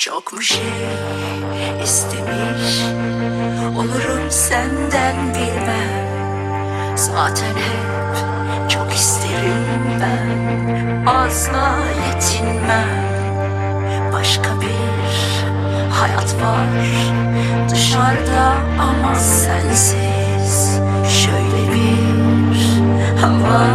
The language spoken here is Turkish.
Çok mu şey istemiş. Olurum senden bilmem. Zaten hep çok isterim ben. Asla yetinmem. Başka bir hayat var Dışarıda ama sensiz. Şöyle bir hava